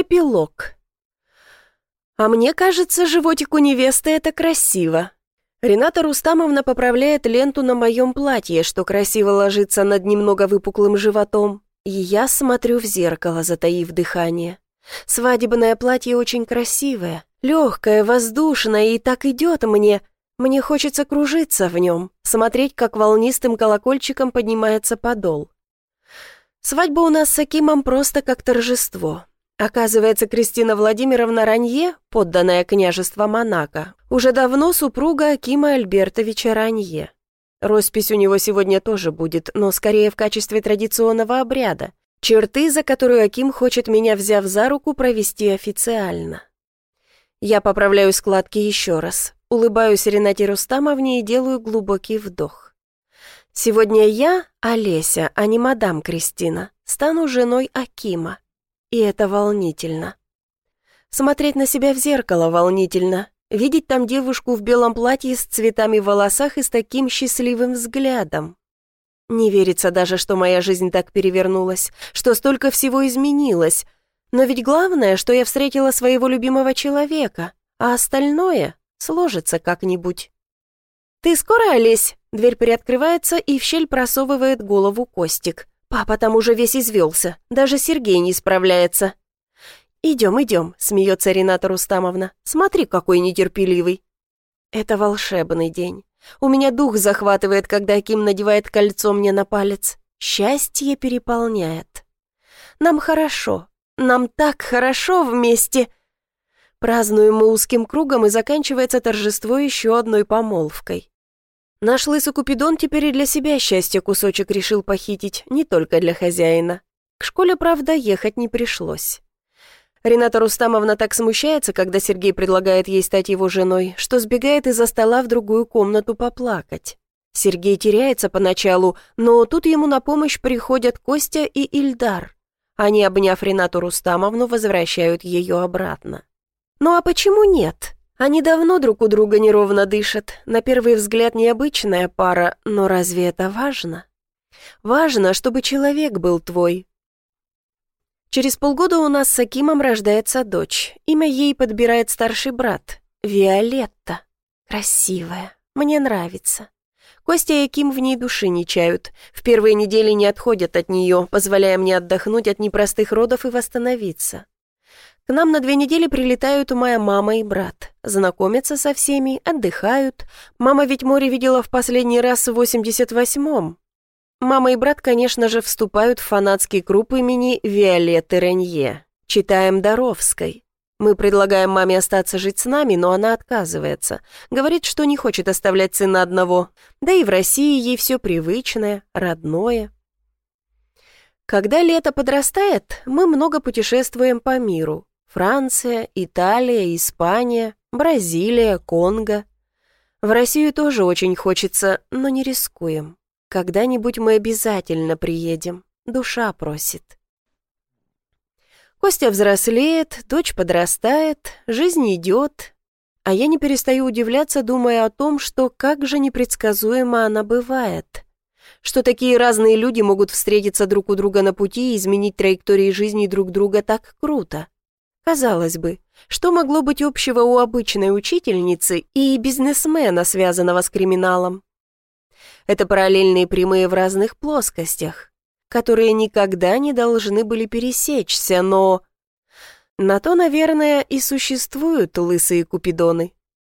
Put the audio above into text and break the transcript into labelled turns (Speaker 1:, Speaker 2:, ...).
Speaker 1: Эпилог. А мне кажется, животик у невесты — это красиво. Рената Рустамовна поправляет ленту на моем платье, что красиво ложится над немного выпуклым животом, и я смотрю в зеркало, затаив дыхание. Свадебное платье очень красивое, легкое, воздушное, и так идет мне. Мне хочется кружиться в нем, смотреть, как волнистым колокольчиком поднимается подол. Свадьба у нас с Акимом просто как торжество. Оказывается, Кристина Владимировна Ранье, подданная княжества Монако, уже давно супруга Акима Альбертовича Ранье. Роспись у него сегодня тоже будет, но скорее в качестве традиционного обряда. Черты, за которую Аким хочет меня, взяв за руку, провести официально. Я поправляю складки еще раз, улыбаюсь Ренате Рустамовне и делаю глубокий вдох. Сегодня я, Олеся, а не мадам Кристина, стану женой Акима. И это волнительно. Смотреть на себя в зеркало волнительно. Видеть там девушку в белом платье с цветами в волосах и с таким счастливым взглядом. Не верится даже, что моя жизнь так перевернулась, что столько всего изменилось. Но ведь главное, что я встретила своего любимого человека, а остальное сложится как-нибудь. «Ты скоро, Олесь?» Дверь приоткрывается, и в щель просовывает голову Костик. Папа там уже весь извелся, даже Сергей не справляется. «Идем, идем», — смеется Рената Рустамовна. «Смотри, какой нетерпеливый». Это волшебный день. У меня дух захватывает, когда Ким надевает кольцо мне на палец. Счастье переполняет. Нам хорошо, нам так хорошо вместе. Празднуем мы узким кругом, и заканчивается торжество еще одной помолвкой. Наш лысый Купидон теперь и для себя счастье кусочек решил похитить, не только для хозяина. К школе, правда, ехать не пришлось. Рената Рустамовна так смущается, когда Сергей предлагает ей стать его женой, что сбегает из-за стола в другую комнату поплакать. Сергей теряется поначалу, но тут ему на помощь приходят Костя и Ильдар. Они, обняв Ренату Рустамовну, возвращают ее обратно. Ну а почему нет? Они давно друг у друга неровно дышат. На первый взгляд необычная пара, но разве это важно? Важно, чтобы человек был твой. Через полгода у нас с Акимом рождается дочь. Имя ей подбирает старший брат. Виолетта. Красивая. Мне нравится. Костя и Аким в ней души не чают. В первые недели не отходят от нее, позволяя мне отдохнуть от непростых родов и восстановиться. К нам на две недели прилетают моя мама и брат. Знакомятся со всеми, отдыхают. Мама ведь море видела в последний раз в 88-м. Мама и брат, конечно же, вступают в фанатский круг имени Виолетты Ренье. Читаем Доровской. Мы предлагаем маме остаться жить с нами, но она отказывается. Говорит, что не хочет оставлять сына одного. Да и в России ей все привычное, родное. Когда лето подрастает, мы много путешествуем по миру. Франция, Италия, Испания, Бразилия, Конго. В Россию тоже очень хочется, но не рискуем. Когда-нибудь мы обязательно приедем, душа просит. Костя взрослеет, дочь подрастает, жизнь идет, а я не перестаю удивляться, думая о том, что как же непредсказуемо она бывает. Что такие разные люди могут встретиться друг у друга на пути и изменить траектории жизни друг друга так круто. Казалось бы, что могло быть общего у обычной учительницы и бизнесмена, связанного с криминалом? Это параллельные прямые в разных плоскостях, которые никогда не должны были пересечься, но... На то, наверное, и существуют лысые купидоны.